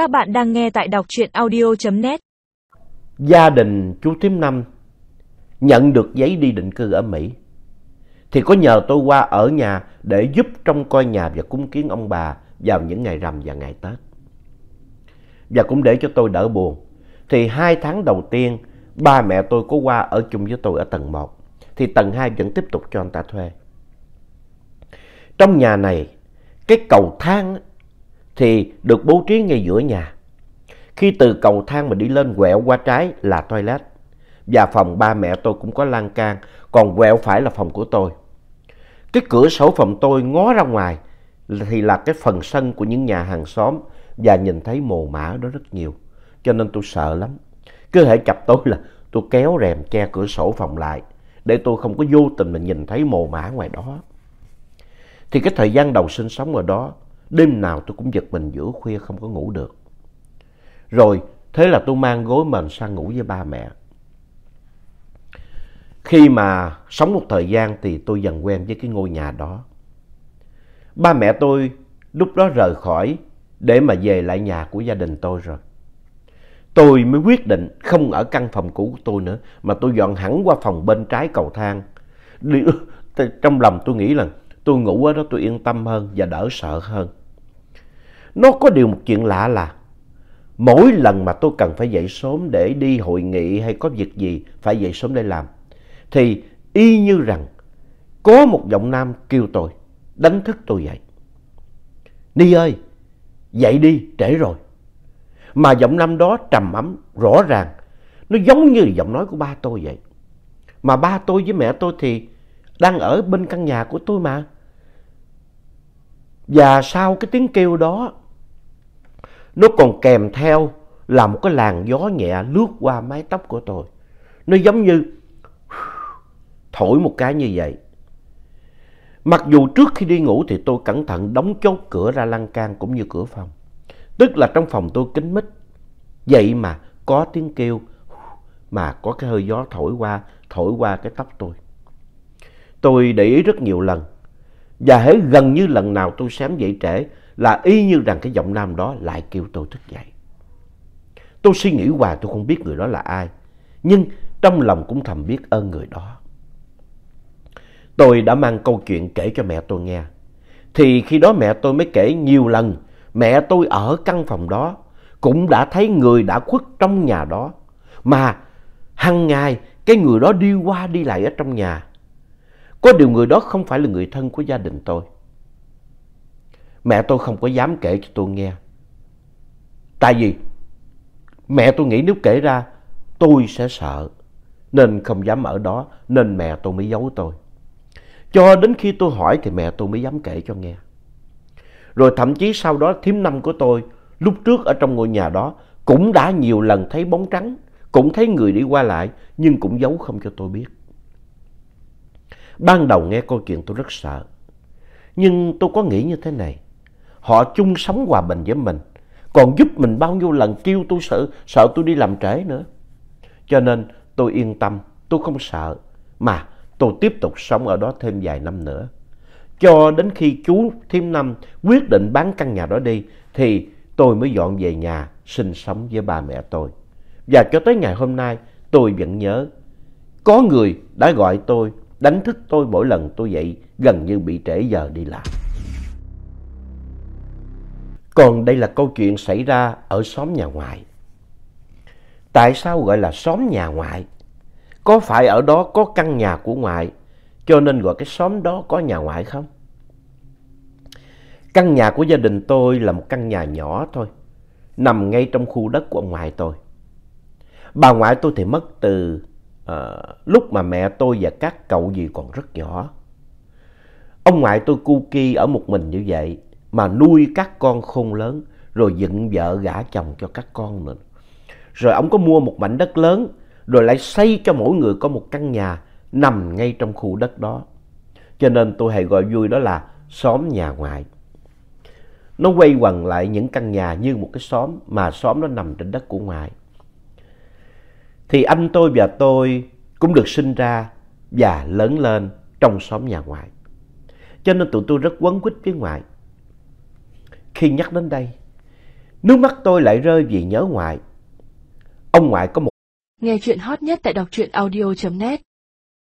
Các bạn đang nghe tại đọc truyện audio.net. Gia đình chú Thím Năm nhận được giấy đi định cư ở Mỹ. Thì có nhờ tôi qua ở nhà để giúp trông coi nhà và cúng kiến ông bà vào những ngày rằm và ngày Tết. Và cũng để cho tôi đỡ buồn. Thì hai tháng đầu tiên, ba mẹ tôi có qua ở chung với tôi ở tầng 1. Thì tầng 2 vẫn tiếp tục cho anh ta thuê. Trong nhà này, cái cầu thang thì được bố trí ngay giữa nhà. Khi từ cầu thang mà đi lên quẹo qua trái là toilet. Và phòng ba mẹ tôi cũng có lan can, còn quẹo phải là phòng của tôi. Cái cửa sổ phòng tôi ngó ra ngoài thì là cái phần sân của những nhà hàng xóm và nhìn thấy mồ mã đó rất nhiều. Cho nên tôi sợ lắm. Cứ hệ chập tối là tôi kéo rèm che cửa sổ phòng lại để tôi không có vô tình mà nhìn thấy mồ mã ngoài đó. Thì cái thời gian đầu sinh sống ở đó, đêm nào tôi cũng giật mình giữa khuya không có ngủ được. Rồi, thế là tôi mang gối mền sang ngủ với ba mẹ. Khi mà sống một thời gian thì tôi dần quen với cái ngôi nhà đó. Ba mẹ tôi lúc đó rời khỏi để mà về lại nhà của gia đình tôi rồi. Tôi mới quyết định không ở căn phòng cũ của tôi nữa, mà tôi dọn hẳn qua phòng bên trái cầu thang. Trong lòng tôi nghĩ là tôi ngủ ở đó tôi yên tâm hơn và đỡ sợ hơn. Nó có điều một chuyện lạ là mỗi lần mà tôi cần phải dậy sớm để đi hội nghị hay có việc gì phải dậy sớm để làm thì y như rằng có một giọng nam kêu tôi, đánh thức tôi dậy. Ni ơi, dậy đi, trễ rồi. Mà giọng nam đó trầm ấm, rõ ràng, nó giống như giọng nói của ba tôi vậy. Mà ba tôi với mẹ tôi thì đang ở bên căn nhà của tôi mà. Và sau cái tiếng kêu đó, nó còn kèm theo là một cái làn gió nhẹ lướt qua mái tóc của tôi. Nó giống như thổi một cái như vậy. Mặc dù trước khi đi ngủ thì tôi cẩn thận đóng chốt cửa ra lan can cũng như cửa phòng. Tức là trong phòng tôi kín mít. Vậy mà có tiếng kêu mà có cái hơi gió thổi qua, thổi qua cái tóc tôi. Tôi để ý rất nhiều lần. Và hễ gần như lần nào tôi xém dậy trễ là y như rằng cái giọng nam đó lại kêu tôi thức dậy. Tôi suy nghĩ hoài, tôi không biết người đó là ai. Nhưng trong lòng cũng thầm biết ơn người đó. Tôi đã mang câu chuyện kể cho mẹ tôi nghe. Thì khi đó mẹ tôi mới kể nhiều lần, mẹ tôi ở căn phòng đó, cũng đã thấy người đã khuất trong nhà đó. Mà hằng ngày, cái người đó đi qua đi lại ở trong nhà. Có điều người đó không phải là người thân của gia đình tôi. Mẹ tôi không có dám kể cho tôi nghe. Tại vì mẹ tôi nghĩ nếu kể ra tôi sẽ sợ. Nên không dám ở đó nên mẹ tôi mới giấu tôi. Cho đến khi tôi hỏi thì mẹ tôi mới dám kể cho nghe. Rồi thậm chí sau đó thím năm của tôi lúc trước ở trong ngôi nhà đó cũng đã nhiều lần thấy bóng trắng, cũng thấy người đi qua lại nhưng cũng giấu không cho tôi biết. Ban đầu nghe câu chuyện tôi rất sợ. Nhưng tôi có nghĩ như thế này. Họ chung sống hòa bình với mình. Còn giúp mình bao nhiêu lần kêu tôi sợ, sợ tôi đi làm trễ nữa. Cho nên tôi yên tâm, tôi không sợ. Mà tôi tiếp tục sống ở đó thêm vài năm nữa. Cho đến khi chú Thiêm Năm quyết định bán căn nhà đó đi thì tôi mới dọn về nhà sinh sống với ba mẹ tôi. Và cho tới ngày hôm nay tôi vẫn nhớ có người đã gọi tôi đánh thức tôi mỗi lần tôi dậy gần như bị trễ giờ đi làm. Còn đây là câu chuyện xảy ra ở xóm nhà ngoại. Tại sao gọi là xóm nhà ngoại? Có phải ở đó có căn nhà của ngoại cho nên gọi cái xóm đó có nhà ngoại không? Căn nhà của gia đình tôi là một căn nhà nhỏ thôi, nằm ngay trong khu đất của ông ngoại tôi. Bà ngoại tôi thì mất từ uh, lúc mà mẹ tôi và các cậu gì còn rất nhỏ. Ông ngoại tôi cu ki ở một mình như vậy mà nuôi các con khôn lớn, rồi dựng vợ gả chồng cho các con nữa. Rồi ông có mua một mảnh đất lớn, rồi lại xây cho mỗi người có một căn nhà nằm ngay trong khu đất đó. Cho nên tôi hay gọi vui đó là xóm nhà ngoại. Nó quay quần lại những căn nhà như một cái xóm, mà xóm nó nằm trên đất của ngoại. Thì anh tôi và tôi cũng được sinh ra và lớn lên trong xóm nhà ngoại. Cho nên tụi tôi rất quấn quýt với ngoại. Khi nhắc đến đây, Nước mắt tôi lại rơi vì nhớ ngoại. Ông ngoại có một Nghe chuyện hot nhất tại đọc truyện audio.net